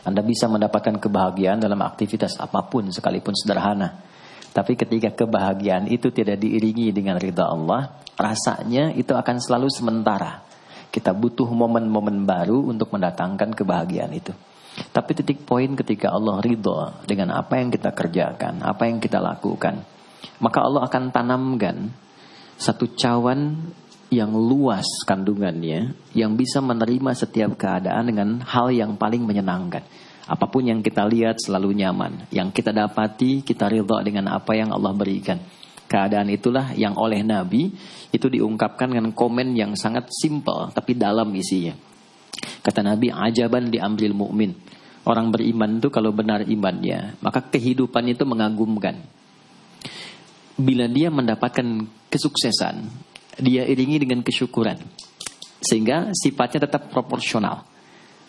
Anda bisa mendapatkan kebahagiaan dalam aktivitas apa pun sekalipun sederhana. Tapi ketika kebahagiaan itu tidak diiringi dengan ridha Allah, rasanya itu akan selalu sementara. Kita butuh momen-momen baru untuk mendatangkan kebahagiaan itu. Tapi titik poin ketika Allah ridho dengan apa yang kita kerjakan, apa yang kita lakukan, maka Allah akan tanamkan satu cawan yang luas kandungannya, yang bisa menerima setiap keadaan dengan hal yang paling menyenangkan. Apa pun yang kita lihat selalu nyaman. Yang kita dapati, kita ridha dengan apa yang Allah berikan. Keadaan itulah yang oleh Nabi itu diungkapkan dengan komen yang sangat simpel tapi dalam isinya. Kata Nabi, ajaban diambil mukmin. Orang beriman itu kalau benar imannya, maka kehidupan itu mengagumkan. Bila dia mendapatkan kesuksesan, dia iringi dengan kesyukuran. Sehingga sifatnya tetap proporsional.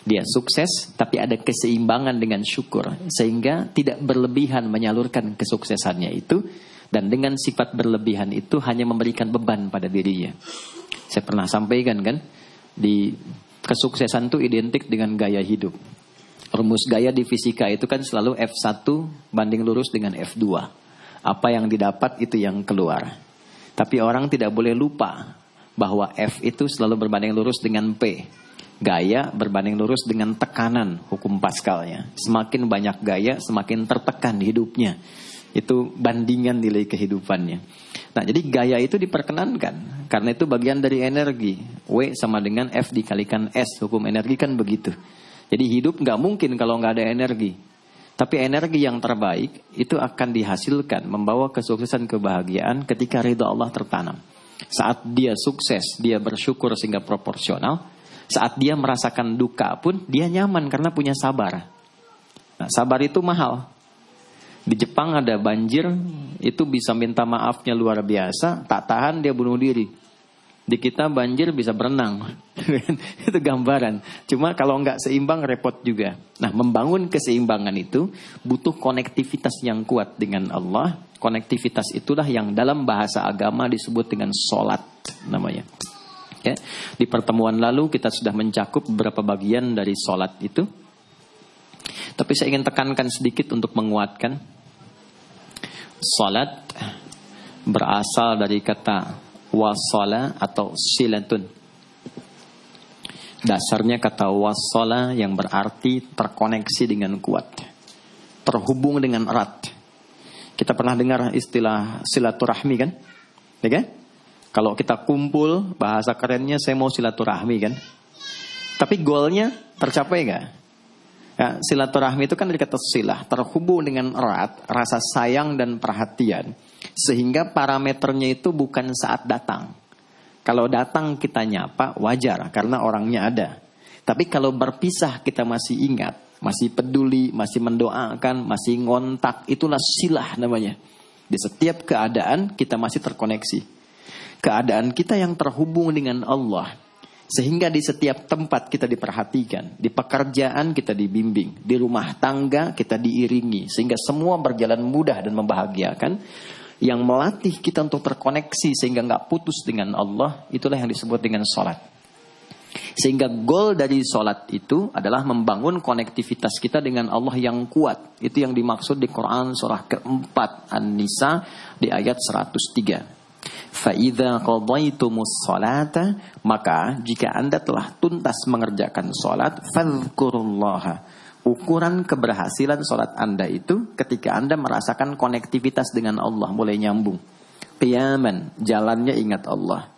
Dia sukses tapi ada keseimbangan dengan syukur sehingga tidak berlebihan menyalurkan kesuksesannya itu dan dengan sifat berlebihan itu hanya memberikan beban pada dirinya. Saya pernah sampaikan kan di kesuksesan itu identik dengan gaya hidup. Rumus gaya di fisika itu kan selalu F1 banding lurus dengan F2. Apa yang didapat itu yang keluar. Tapi orang tidak boleh lupa bahwa F itu selalu berbanding lurus dengan P. Gaya berbanding lurus dengan tekanan hukum Pascalnya. Semakin banyak gaya, semakin tertekan hidupnya. Itu bandingan nilai kehidupannya. Nah, jadi gaya itu diperkenankan karena itu bagian dari energi. W sama dengan F dikalikan S. Hukum energi kan begitu. Jadi hidup nggak mungkin kalau nggak ada energi. Tapi energi yang terbaik itu akan dihasilkan membawa kesuksesan kebahagiaan ketika ridho Allah tertanam. Saat dia sukses, dia bersyukur sehingga proporsional. Saat dia merasakan duka pun dia nyaman karena punya sabar. Nah, sabar itu mahal. Di Jepang ada banjir, itu bisa minta maafnya luar biasa, tak tahan dia bunuh diri. Di kita banjir bisa berenang. itu gambaran. Cuma kalau nggak seimbang repot juga. Nah, membangun keseimbangan itu butuh konektivitas yang kuat dengan Allah. Konektivitas itulah yang dalam bahasa agama disebut dengan solat namanya. Ya. Di pertemuan lalu kita sudah mencakup beberapa bagian dari solat itu. Tapi saya ingin tekankan sedikit untuk menguatkan. Solat berasal dari kata wasala atau silatun. Dasarnya kata wasala yang berarti terkoneksi dengan kuat. Terhubung dengan erat. Kita pernah dengar istilah silaturahmi kan? Ya kan? Kalau kita kumpul, bahasa kerennya saya mau silaturahmi kan? Tapi goalnya tercapai nggak? Ya, silaturahmi itu kan dari kata silah, terhubung dengan erat, rasa sayang dan perhatian. Sehingga parameternya itu bukan saat datang. Kalau datang kita nyapa wajar karena orangnya ada. Tapi kalau berpisah kita masih ingat, masih peduli, masih mendoakan, masih ngontak, itulah silah namanya. Di setiap keadaan kita masih terkoneksi. Keadaan kita yang terhubung dengan Allah. Sehingga di setiap tempat kita diperhatikan, di pekerjaan kita dibimbing, di rumah tangga kita diiringi, sehingga semua berjalan mudah dan membahagiakan yang melatih kita untuk terkoneksi sehingga nggak putus dengan Allah, itulah yang disebut dengan sholat. Sehingga goal dari sholat itu adalah membangun konektivitas kita dengan Allah yang kuat. Itu yang dimaksud di Quran surah keempat An-Nisa di ayat 103. Fa'idha qadaitumus salata Maka jika anda telah tuntas mengerjakan sholat Fadhkurullaha Ukuran keberhasilan sholat Anda itu ketika Anda merasakan konektivitas dengan Allah mulai nyambung. Qiyaman, jalannya ingat Allah.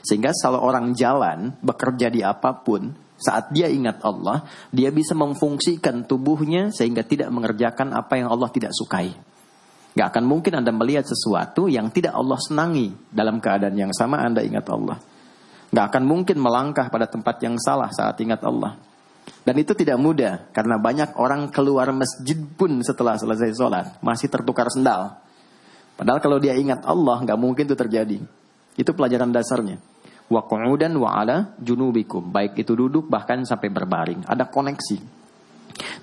Sehingga kalau orang jalan, bekerja di apa pun, saat dia ingat Allah, dia bisa memfungsikan tubuhnya sehingga tidak mengerjakan apa yang Allah tidak sukai. Gak akan mungkin Anda melihat sesuatu yang tidak Allah senangi dalam keadaan yang sama Anda ingat Allah. Gak akan mungkin melangkah pada tempat yang salah saat ingat Allah. Dan itu tidak mudah karena banyak orang keluar masjid pun setelah selesai sholat masih tertukar sendal. Padahal kalau dia ingat Allah nggak mungkin itu terjadi. Itu pelajaran dasarnya. Wa qu'udan wa ala junubikum. Baik itu duduk bahkan sampai berbaring. Ada koneksi.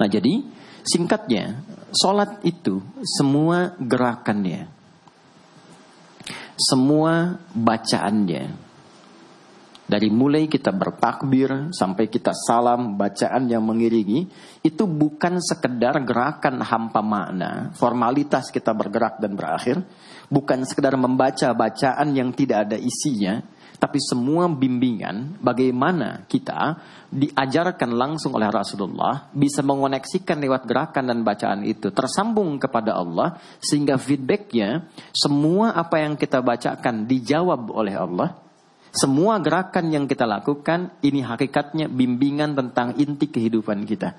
Nah jadi singkatnya sholat itu semua gerakannya. Semua bacaannya. Dari mulai kita bertakbir sampai kita salam, bacaan yang mengiringi, itu bukan sekedar gerakan hampa makna, formalitas kita bergerak dan berakhir, bukan sekedar membaca bacaan yang tidak ada isinya, tapi semua bimbingan bagaimana kita diajarkan langsung oleh Rasulullah bisa mengoneksikan lewat gerakan dan bacaan itu tersambung kepada Allah sehingga feedbacknya semua apa yang kita bacakan dijawab oleh Allah semua gerakan yang kita lakukan ini hakikatnya bimbingan tentang inti kehidupan kita.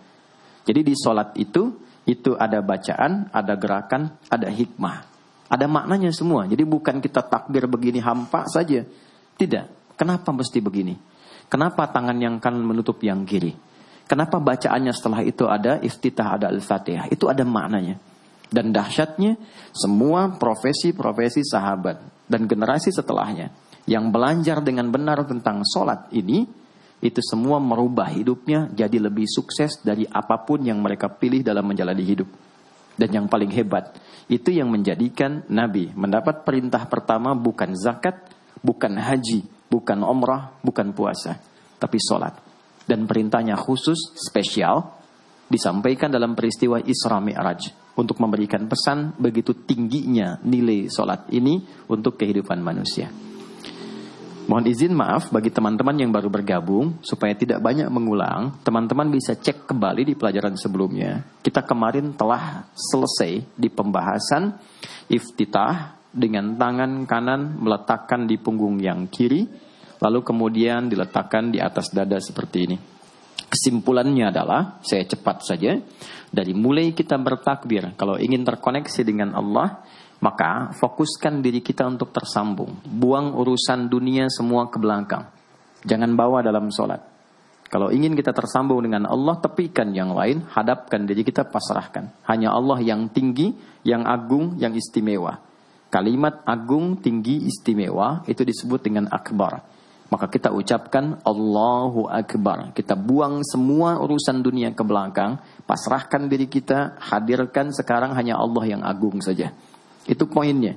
Jadi di sholat itu, itu ada bacaan, ada gerakan, ada hikmah. Ada maknanya semua. Jadi bukan kita takbir begini hampa saja. Tidak. Kenapa mesti begini? Kenapa tangan yang kanan menutup yang kiri? Kenapa bacaannya setelah itu ada iftitah, ada al-fatihah? Itu ada maknanya. Dan dahsyatnya, semua profesi-profesi sahabat dan generasi setelahnya yang belajar dengan benar tentang sholat ini, itu semua merubah hidupnya jadi lebih sukses dari apa pun yang mereka pilih dalam menjalani hidup. Dan yang paling hebat, itu yang menjadikan Nabi mendapat perintah pertama bukan zakat, bukan haji, bukan umrah, bukan puasa, tapi sholat. Dan perintahnya khusus, spesial, disampaikan dalam peristiwa Isra Mi'raj untuk memberikan pesan begitu tingginya nilai sholat ini untuk kehidupan manusia. Mohon izin maaf bagi teman-teman yang baru bergabung supaya tidak banyak mengulang, teman-teman bisa cek kembali di pelajaran sebelumnya. Kita kemarin telah selesai di pembahasan iftitah dengan tangan kanan meletakkan di punggung yang kiri, lalu kemudian diletakkan di atas dada seperti ini. Kesimpulannya adalah, saya cepat saja, dari mulai kita bertakbir, kalau ingin terkoneksi dengan Allah, maka fokuskan diri kita untuk tersambung. Buang urusan dunia semua ke belakang. Jangan bawa dalam sholat. Kalau ingin kita tersambung dengan Allah, tepikan yang lain, hadapkan diri kita, pasrahkan. Hanya Allah yang tinggi, yang agung, yang istimewa. Kalimat agung, tinggi, istimewa, itu disebut dengan akbar. Maka kita ucapkan Allahu Akbar. Kita buang semua urusan dunia ke belakang, pasrahkan diri kita, hadirkan sekarang hanya Allah yang agung saja. Itu poinnya.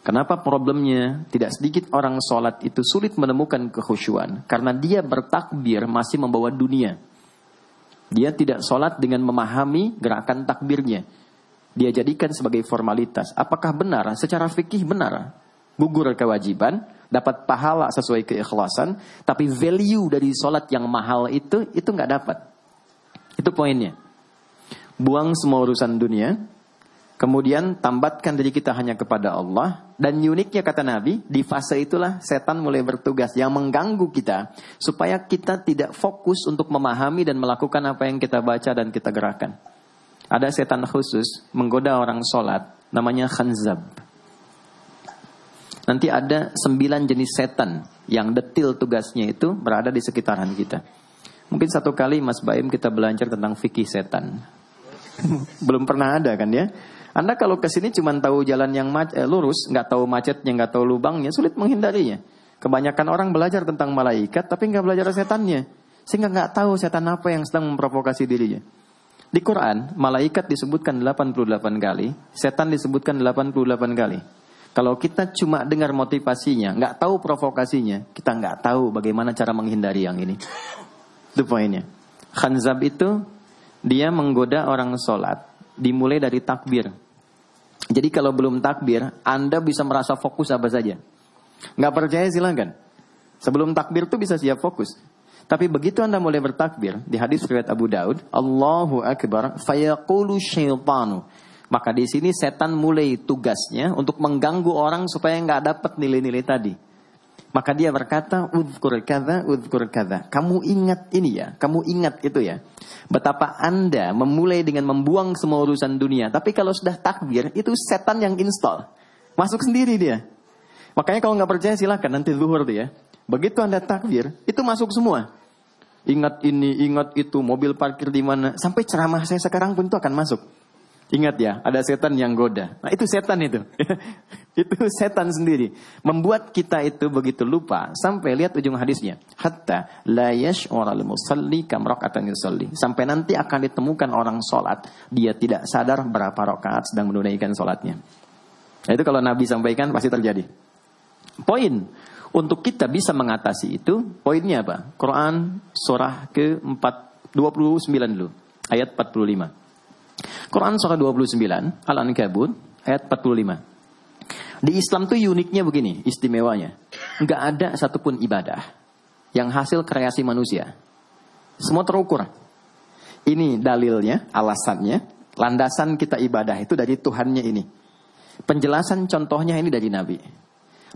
Kenapa problemnya tidak sedikit orang sholat itu sulit menemukan kekhusyuan? Karena dia bertakbir masih membawa dunia. Dia tidak sholat dengan memahami gerakan takbirnya. Dia jadikan sebagai formalitas. Apakah benar? Secara fikih benar. Gugur kewajiban, dapat pahala sesuai keikhlasan, tapi value dari sholat yang mahal itu, itu nggak dapat. Itu poinnya. Buang semua urusan dunia, Kemudian tambatkan diri kita hanya kepada Allah. Dan uniknya kata Nabi, di fase itulah setan mulai bertugas yang mengganggu kita. Supaya kita tidak fokus untuk memahami dan melakukan apa yang kita baca dan kita gerakan. Ada setan khusus menggoda orang sholat, namanya khanzab. Nanti ada sembilan jenis setan yang detil tugasnya itu berada di sekitaran kita. Mungkin satu kali Mas Baim kita belajar tentang fikih setan. Belum pernah ada kan ya? Anda kalau ke sini cuma tahu jalan yang eh, lurus, nggak tahu macetnya, nggak tahu lubangnya, sulit menghindarinya. Kebanyakan orang belajar tentang malaikat, tapi nggak belajar setannya, sehingga nggak tahu setan apa yang sedang memprovokasi dirinya. Di Quran, malaikat disebutkan 88 kali, setan disebutkan 88 kali. Kalau kita cuma dengar motivasinya, nggak tahu provokasinya, kita nggak tahu bagaimana cara menghindari yang ini. Itu poinnya. Khanzab itu dia menggoda orang sholat dimulai dari takbir. Jadi kalau belum takbir, Anda bisa merasa fokus apa saja. Nggak percaya silakan. Sebelum takbir tuh bisa siap fokus. Tapi begitu Anda mulai bertakbir, di hadis riwayat Abu Daud, Allahu Akbar, fayaqulu syaitanu. Maka di sini setan mulai tugasnya untuk mengganggu orang supaya nggak dapat nilai-nilai tadi. Maka dia berkata, udhkur kada, udhkur kada. Kamu ingat ini ya, kamu ingat itu ya. Betapa Anda memulai dengan membuang semua urusan dunia. Tapi kalau sudah takbir, itu setan yang install. Masuk sendiri dia. Makanya kalau nggak percaya silahkan nanti zuhur dia. Begitu Anda takbir, itu masuk semua. Ingat ini, ingat itu, mobil parkir di mana. Sampai ceramah saya sekarang pun itu akan masuk. Ingat ya, ada setan yang goda. Nah itu setan itu. itu setan sendiri. Membuat kita itu begitu lupa. Sampai lihat ujung hadisnya. Hatta la yash'ural musalli kamrakatan yusalli. Sampai nanti akan ditemukan orang sholat. Dia tidak sadar berapa rakaat sedang menunaikan sholatnya. Nah, itu kalau Nabi sampaikan pasti terjadi. Poin. Untuk kita bisa mengatasi itu, poinnya apa? Quran surah ke-4 29 dulu, ayat 45. Quran surah 29, Al-Ankabut, ayat 45. Di Islam tuh uniknya begini, istimewanya. Enggak ada satupun ibadah yang hasil kreasi manusia. Semua terukur. Ini dalilnya, alasannya, landasan kita ibadah itu dari Tuhannya ini. Penjelasan contohnya ini dari Nabi.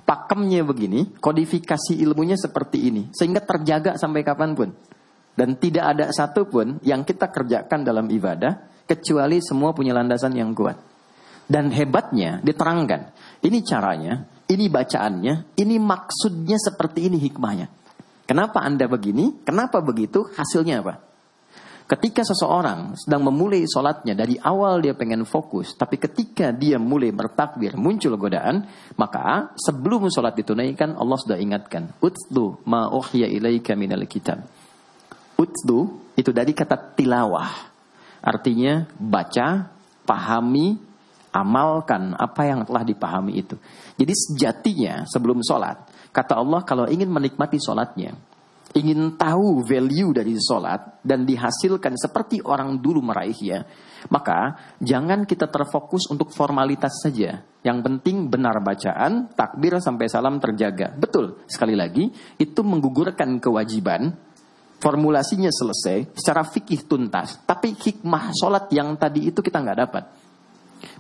Pakemnya begini, kodifikasi ilmunya seperti ini. Sehingga terjaga sampai kapan pun. Dan tidak ada satupun yang kita kerjakan dalam ibadah kecuali semua punya landasan yang kuat. Dan hebatnya diterangkan, ini caranya, ini bacaannya, ini maksudnya seperti ini hikmahnya. Kenapa Anda begini? Kenapa begitu? Hasilnya apa? Ketika seseorang sedang memulai sholatnya dari awal dia pengen fokus, tapi ketika dia mulai bertakbir muncul godaan, maka sebelum sholat ditunaikan Allah sudah ingatkan, utlu ma ilaika minal kitab. Utlu itu dari kata tilawah. Artinya baca, pahami, amalkan apa yang telah dipahami itu. Jadi sejatinya sebelum sholat, kata Allah kalau ingin menikmati sholatnya, ingin tahu value dari sholat dan dihasilkan seperti orang dulu meraihnya, maka jangan kita terfokus untuk formalitas saja. Yang penting benar bacaan, takbir sampai salam terjaga. Betul, sekali lagi, itu menggugurkan kewajiban formulasinya selesai, secara fikih tuntas, tapi hikmah sholat yang tadi itu kita nggak dapat.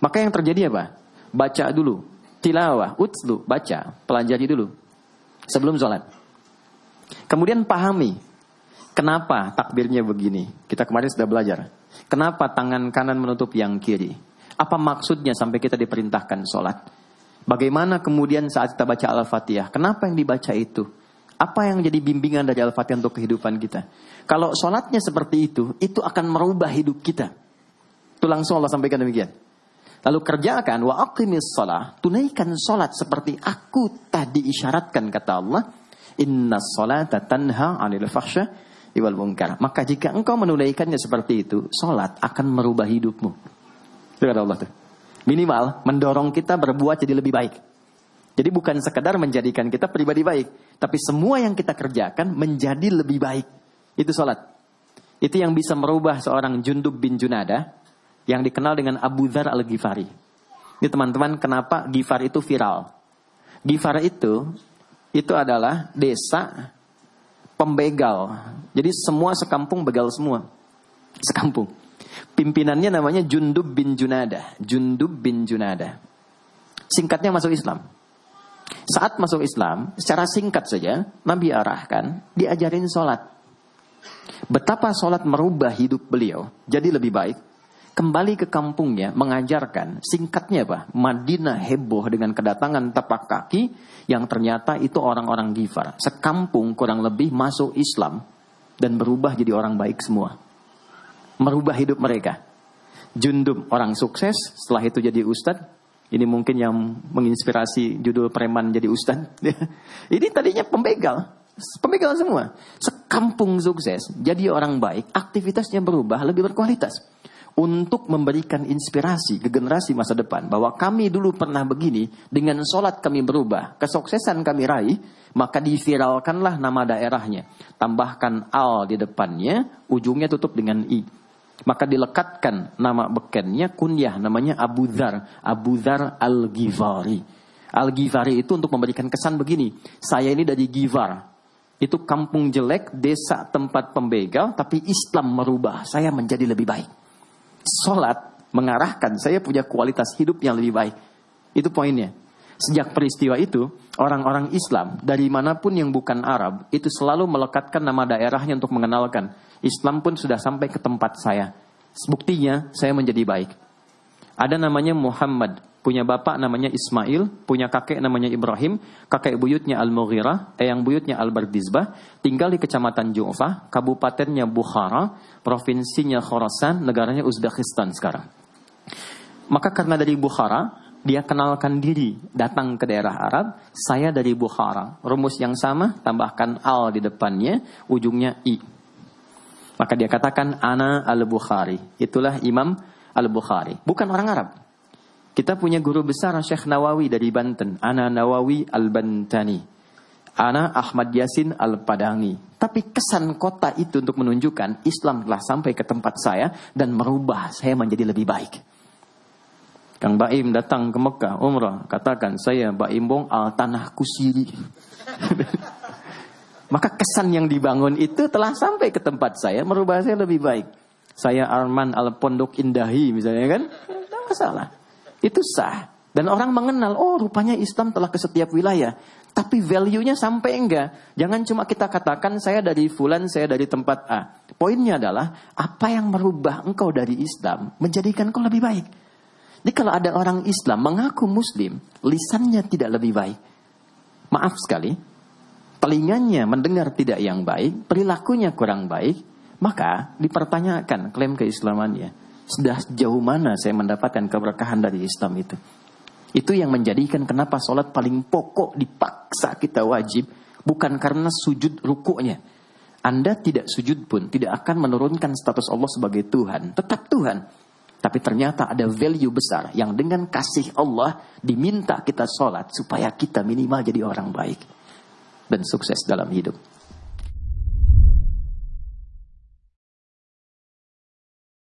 Maka yang terjadi apa? Baca dulu, tilawah, utslu, baca, pelajari dulu sebelum sholat. Kemudian pahami kenapa takbirnya begini. Kita kemarin sudah belajar. Kenapa tangan kanan menutup yang kiri? Apa maksudnya sampai kita diperintahkan sholat? Bagaimana kemudian saat kita baca Al-Fatihah? Kenapa yang dibaca itu? Apa yang jadi bimbingan dari Al-Fatihah untuk kehidupan kita? Kalau sholatnya seperti itu, itu akan merubah hidup kita. Itu langsung Allah sampaikan demikian. Lalu kerjakan wa aqimis sholat, tunaikan sholat seperti aku tadi isyaratkan kata Allah. Inna sholata tanha anil fahsya iwal munkar. Maka jika engkau menunaikannya seperti itu, sholat akan merubah hidupmu. Itu kata Allah tuh. Minimal mendorong kita berbuat jadi lebih baik. Jadi bukan sekedar menjadikan kita pribadi baik, tapi semua yang kita kerjakan menjadi lebih baik. Itu sholat. Itu yang bisa merubah seorang Jundub bin Junada yang dikenal dengan Abu Dhar al-Ghifari. Ini teman-teman kenapa Ghifar itu viral. Ghifar itu itu adalah desa pembegal. Jadi semua sekampung begal semua. Sekampung. Pimpinannya namanya Jundub bin Junada. Jundub bin Junada. Singkatnya masuk Islam. Saat masuk Islam, secara singkat saja, Nabi arahkan, diajarin sholat. Betapa sholat merubah hidup beliau jadi lebih baik. Kembali ke kampungnya mengajarkan, singkatnya apa? Madinah heboh dengan kedatangan tapak kaki yang ternyata itu orang-orang Gifar. Sekampung kurang lebih masuk Islam dan berubah jadi orang baik semua. Merubah hidup mereka. Jundub orang sukses, setelah itu jadi ustadz, ini mungkin yang menginspirasi judul preman jadi ustad. Ini tadinya pembegal. Pembegal semua. Sekampung sukses. Jadi orang baik. Aktivitasnya berubah lebih berkualitas. Untuk memberikan inspirasi ke generasi masa depan. Bahwa kami dulu pernah begini. Dengan sholat kami berubah. Kesuksesan kami raih. Maka diviralkanlah nama daerahnya. Tambahkan al di depannya. Ujungnya tutup dengan i. Maka dilekatkan nama bekennya kunyah namanya Abu Dhar. Abu Dhar Al-Ghifari. Al-Ghifari itu untuk memberikan kesan begini. Saya ini dari Ghifar. Itu kampung jelek, desa tempat pembegal, tapi Islam merubah. Saya menjadi lebih baik. Sholat mengarahkan saya punya kualitas hidup yang lebih baik. Itu poinnya. Sejak peristiwa itu, orang-orang Islam dari mana pun yang bukan Arab itu selalu melekatkan nama daerahnya untuk mengenalkan Islam pun sudah sampai ke tempat saya. Buktinya saya menjadi baik. Ada namanya Muhammad, punya bapak namanya Ismail, punya kakek namanya Ibrahim, kakek buyutnya Al-Mughirah, eyang buyutnya Al-Bardizbah, tinggal di kecamatan Ju'fah, kabupatennya Bukhara, provinsinya Khorasan, negaranya Uzbekistan sekarang. Maka karena dari Bukhara, dia kenalkan diri, datang ke daerah Arab, saya dari Bukhara. Rumus yang sama, tambahkan al di depannya, ujungnya i. Maka dia katakan ana al-Bukhari. Itulah Imam al-Bukhari. Bukan orang Arab. Kita punya guru besar Syekh Nawawi dari Banten. Ana Nawawi al-Bantani. Ana Ahmad Yasin Al-Padangi. Tapi kesan kota itu untuk menunjukkan Islam telah sampai ke tempat saya dan merubah saya menjadi lebih baik. Kang Baim datang ke Mekah umrah, katakan saya Baim Bong al tanah kusiri. Maka kesan yang dibangun itu telah sampai ke tempat saya, merubah saya lebih baik. Saya Arman al Pondok Indahi misalnya kan, tidak masalah. Itu sah. Dan orang mengenal, oh rupanya Islam telah ke setiap wilayah. Tapi value-nya sampai enggak. Jangan cuma kita katakan saya dari fulan, saya dari tempat A. Poinnya adalah, apa yang merubah engkau dari Islam, menjadikan kau lebih baik. Jadi kalau ada orang Islam mengaku Muslim, lisannya tidak lebih baik. Maaf sekali, telinganya mendengar tidak yang baik, perilakunya kurang baik, maka dipertanyakan klaim keislamannya. Sudah sejauh mana saya mendapatkan keberkahan dari Islam itu? Itu yang menjadikan kenapa sholat paling pokok dipaksa kita wajib. Bukan karena sujud rukuknya. Anda tidak sujud pun tidak akan menurunkan status Allah sebagai Tuhan. Tetap Tuhan. Tapi ternyata ada value besar yang dengan kasih Allah diminta kita sholat supaya kita minimal jadi orang baik. Dan sukses dalam hidup.